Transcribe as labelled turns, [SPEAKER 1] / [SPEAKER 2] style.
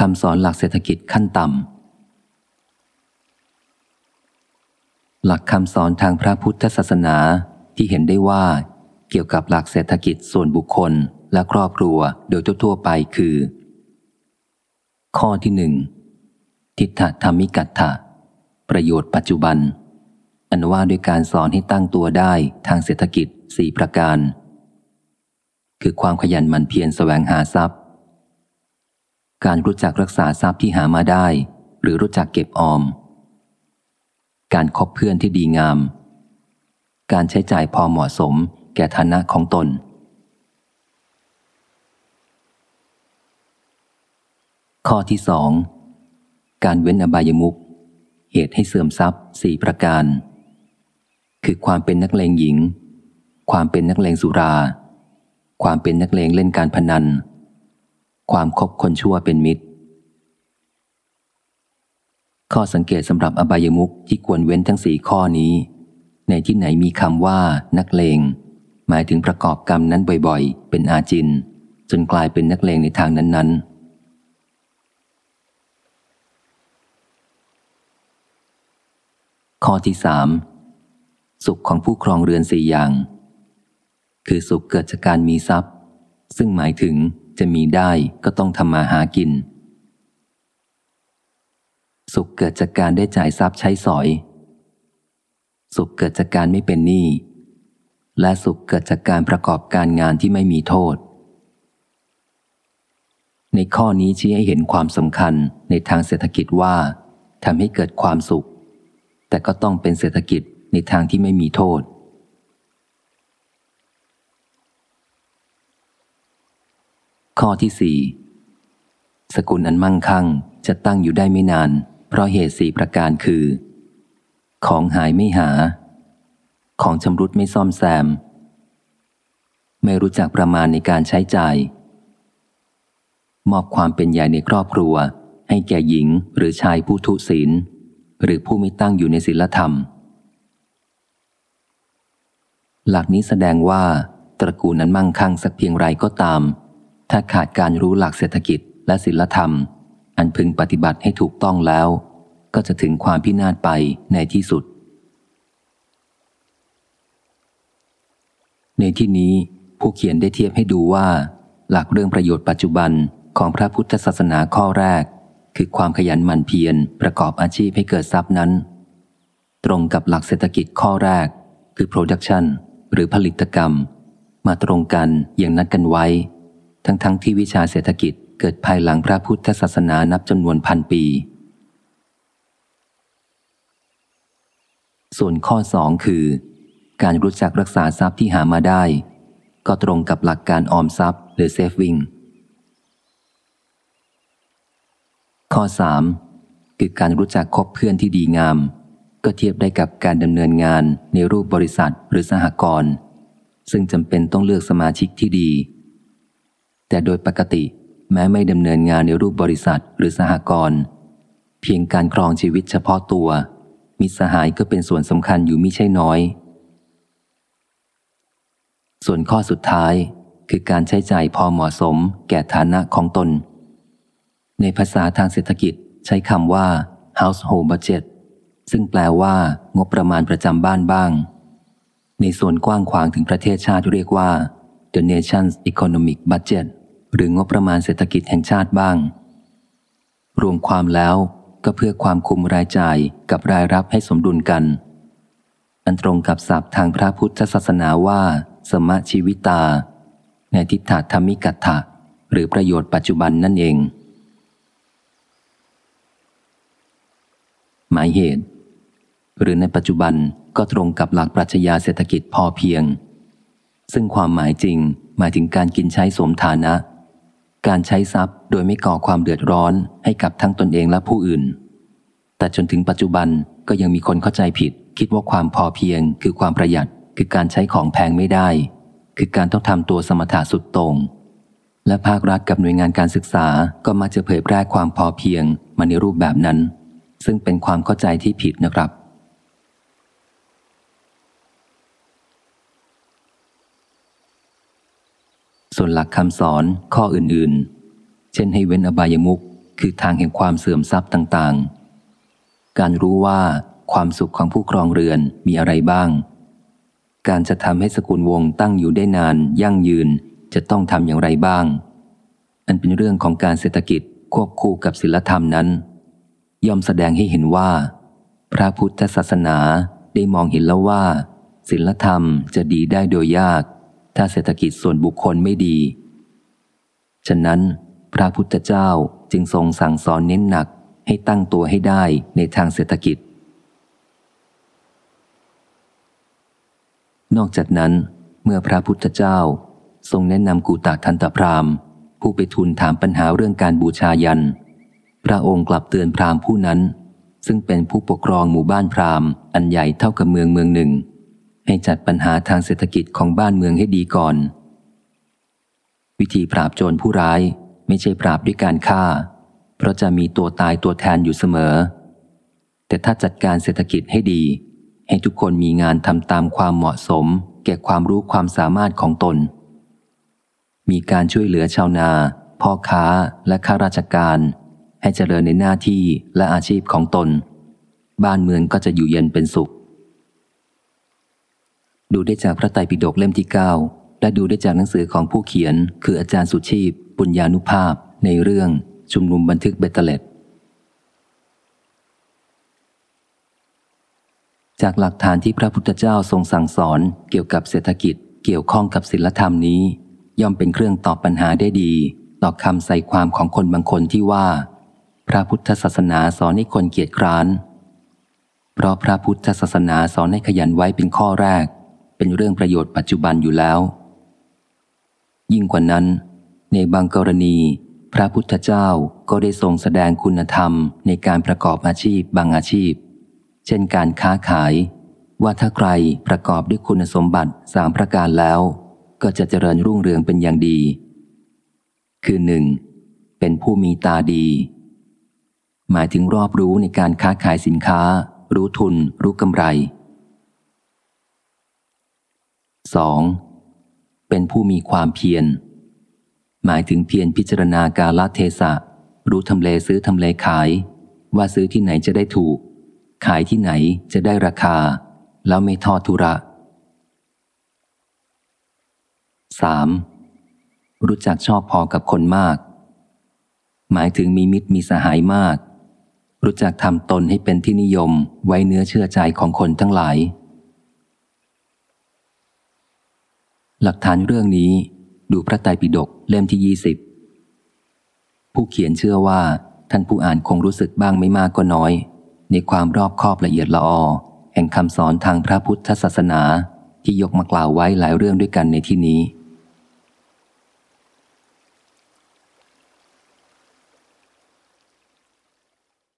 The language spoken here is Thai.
[SPEAKER 1] คำสอนหลักเศรษฐกิจขั้นต่ำ หลักคำสอนทางพระพุทธศาสนาที่เห็นได้ว่า เกี่ยวกับหลักเศรษฐกิจส่วนบุคคลและครอบครัวโดยทั่วไปคือ ข้อที่หนึ่งทิฏฐธรรมิกัตถะประโยชน์ปัจจุบัน อันว่าด้วยการสอนให้ตั้งตัวได้ทางเศรษฐกิจสี่ประการ คือความขยันหมั่นเพียรแสวงหาทรัพย์ การรู้จักรักษาทรัพย์ที่หามาได้ หรือรู้จักเก็บออม การคบเพื่อนที่ดีงาม การใช้จ่ายพอเหมาะสมแก่ฐานะของตน ข้อที่สองการเว้นอบายมุขเหตุให้เสื่อมทรัพย์สี่ประการ คือความเป็นนักเลงหญิง ความเป็นนักเลงสุรา ความเป็นนักเลงเล่นการพนัน ความคบคนชั่วเป็นมิตร ข้อสังเกตสำหรับอบายมุขที่ควรเว้นทั้งสี่ข้อนี้ ในที่ไหนมีคำว่านักเลง หมายถึงประกอบกรรมนั้นบ่อยๆ เป็นอาจิน จนกลายเป็นนักเลงในทางนั้นๆข้อที่สามสุขของผู้ครองเรือนสี่อย่าง คือสุขเกิดจากการมีทรัพย์ ซึ่งหมายถึง จะมีได้ก็ต้องทำมาหากิน สุขเกิดจากการได้จ่ายทรัพย์ใช้สอย สุขเกิดจากการไม่เป็นหนี้ และสุขเกิดจากการประกอบการงานที่ไม่มีโทษ ในข้อนี้ชี้ให้เห็นความสำคัญในทางเศรษฐกิจว่าทำให้เกิดความสุข แต่ก็ต้องเป็นเศรษฐกิจในทางที่ไม่มีโทษ ข้อที่สี่สกุลอันมั่งคั่งจะตั้งอยู่ได้ไม่นาน เพราะเหตุสี่ประการคือ ของหายไม่หา ของชำรุดไม่ซ่อมแซม ไม่รู้จักประมาณในการใช้จ่าย มอบความเป็นใหญ่ในครอบครัว ให้แก่หญิงหรือชายผู้ทุศีล หรือผู้ไม่ตั้งอยู่ในศีลธรรม หลักนี้แสดงว่า ตระกูลนั้นมั่งคั่งสักเพียงไรก็ตาม ถ้าขาดการรู้หลักเศรษฐกิจและศีลธรรม อันพึงปฏิบัติให้ถูกต้องแล้ว ก็จะถึงความพินาศไปในที่สุด ในที่นี้ผู้เขียนได้เทียบให้ดูว่า หลักเรื่องประโยชน์ปัจจุบันของพระพุทธศาสนาข้อแรก คือความขยันหมั่นเพียรประกอบอาชีพให้เกิดทรัพย์นั้น ตรงกับหลักเศรษฐกิจข้อแรก คือ production หรือผลิตกรรม มาตรงกันอย่างนัดกันไว้ ทั้งๆทที่วิชาเศรษฐกิจเกิดภายหลังพระพุทธศาสนานับจำนวนพันปี ส่วนข้อสองคือ การรู้จักรักษาทรัพย์ที่หามาได้ ก็ตรงกับหลักการออมทรัพย์หรือ saving ข้อสามคือการรู้จักคบเพื่อนที่ดีงาม ก็เทียบได้กับการดำเนินงานในรูปบริษัทหรือสหกรณ์ซึ่งจำเป็นต้องเลือกสมาชิกที่ดี แต่โดยปกติแม้ไม่ดำเนินงานในรูปบริษัทหรือสหกรณ์เพียงการครองชีวิตเฉพาะตัว มิสหายก็เป็นส่วนสำคัญอยู่มิใช่น้อย ส่วนข้อสุดท้ายคือการใช้จ่ายพอเหมาะสมแก่ฐานะของตน ในภาษาทางเศรษฐกิจใช้คำว่า household budget ซึ่งแปลว่างบประมาณประจำบ้านบ้าง ในส่วนกว้างขวางถึงประเทศชาติเรียกว่า the nation's economic budget หรืองบประมาณเศรษฐกิจแห่งชาติบ้าง รวมความแล้วก็เพื่อความคุมรายจ่ายกับรายรับให้สมดุลกัน อันตรงกับศัพท์ทางพระพุทธศาสนาว่า สมะชีวิตา ในทิฏฐธรรมิกัตถะหรือประโยชน์ปัจจุบันนั่นเอง หมายเหตุ หรือในปัจจุบันก็ตรงกับหลักปรัชญาเศรษฐกิจพอเพียง ซึ่งความหมายจริงหมายถึงการกินใช้สมฐานะ การใช้ทรัพย์โดยไม่ก่อความเดือดร้อนให้กับทั้งตนเองและผู้อื่น แต่จนถึงปัจจุบันก็ยังมีคนเข้าใจผิด คิดว่าความพอเพียง คือความประหยัด คือการใช้ของแพงไม่ได้ คือการต้องทำตัวสมถะสุดตรง และภาครัฐกับหน่วยงานการศึกษาก็มักจะเผยแพร่ความพอเพียงมาในรูปแบบนั้น ซึ่งเป็นความเข้าใจที่ผิดนะครับ ส่วนหลักคำสอนข้ออื่นๆ เช่นให้เว้นอบายมุกคือทางแห่งความเสื่อมทรัพย์ต่างๆ การรู้ว่าความสุขของผู้ครองเรือนมีอะไรบ้าง การจะทำให้สกุลวงตั้งอยู่ได้นานยั่งยืนจะต้องทำอย่างไรบ้าง อันเป็นเรื่องของการเศรษฐกิจควบคู่กับศิลธรรมนั้น ย่อมแสดงให้เห็นว่า พระพุทธศาสนาได้มองเห็นแล้วว่า ศิลธรรมจะดีได้โดยยาก ถ้าเศรษฐกิจส่วนบุคคลไม่ดี ฉะนั้น พระพุทธเจ้าจึงทรงสั่งสอนเน้นหนักให้ตั้งตัวให้ได้ในทางเศรษฐกิจ นอกจากนั้น เมื่อพระพุทธเจ้าทรงแนะนำกูตาทันตพรามผู้ไปทูลถามปัญหาเรื่องการบูชายัน พระองค์กลับเตือนพรามผู้นั้น ซึ่งเป็นผู้ปกครองหมู่บ้านพรามอันใหญ่เท่ากับเมืองเมืองหนึ่ง ให้จัดปัญหาทางเศรษฐกิจของบ้านเมืองให้ดีก่อน วิธีปราบโจรผู้ร้ายไม่ใช่ปราบด้วยการฆ่า เพราะจะมีตัวตายตัวแทนอยู่เสมอ แต่ถ้าจัดการเศรษฐกิจให้ดี ให้ทุกคนมีงานทำตามความเหมาะสม แก่ความรู้ความสามารถของตน มีการช่วยเหลือชาวนา พ่อค้าและข้าราชการ ให้เจริญในหน้าที่และอาชีพของตน บ้านเมืองก็จะอยู่เย็นเป็นสุข ดูได้จากพระไตรปิฎกเล่มที่ 9 และดูได้จากหนังสือของผู้เขียน คืออาจารย์สุชีพ ปุญญานุภาพ ในเรื่องชุมนุมบันทึกเบตเตเล็ดจากหลักฐานที่พระพุทธเจ้าทรงสั่งสอนเกี่ยวกับเศรษฐกิจ เกี่ยวข้องกับศิลธรรมนี้ ย่อมเป็นเครื่องตอบปัญหาได้ดี ต่อคำใส่ความของคนบางคนที่ว่า พระพุทธศาสนาสอนให้คนเกียจคร้าน เพราะพระพุทธศาสนาสอนให้ขยันไว้เป็นข้อแรก เป็นเรื่องประโยชน์ปัจจุบันอยู่แล้ว ยิ่งกว่านั้น ในบางกรณี พระพุทธเจ้าก็ได้ทรงแสดงคุณธรรมในการประกอบอาชีพบางอาชีพ เช่นการค้าขาย ว่าถ้าใครประกอบด้วยคุณสมบัติสามประการแล้ว ก็จะเจริญรุ่งเรืองเป็นอย่างดี คือหนึ่งเป็นผู้มีตาดี หมายถึงรอบรู้ในการค้าขายสินค้า รู้ทุน รู้กำไร 2. เป็นผู้มีความเพียร หมายถึงเพียรพิจารณาการลเทศะ รู้ทำเลซื้อทำเลขาย ว่าซื้อที่ไหนจะได้ถูก ขายที่ไหนจะได้ราคา แล้วไม่ทอดทุระ 3. รู้จักชอบพอกับคนมาก หมายถึงมีมิตรมีสหายมาก รู้จักทำตนให้เป็นที่นิยมไว้เนื้อเชื่อใจของคนทั้งหลาย หลักฐานเรื่องนี้ดูพระไตรปิฎกเล่มที่ยี่สิบผู้เขียนเชื่อว่าท่านผู้อ่านคงรู้สึกบ้างไม่มากก็น้อย ในความรอบคอบละเอียดละออแห่งคำสอนทางพระพุทธศาสนาที่ยกมากล่าวไว้หลายเรื่องด้วยกันในที่นี้